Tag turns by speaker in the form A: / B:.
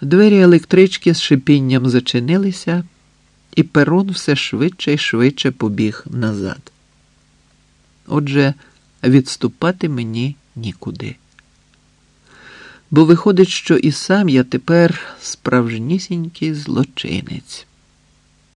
A: Двері електрички з шипінням зачинилися, і перон все швидше і швидше побіг назад. Отже, відступати мені нікуди. Бо виходить, що і сам я тепер справжнісінький злочинець.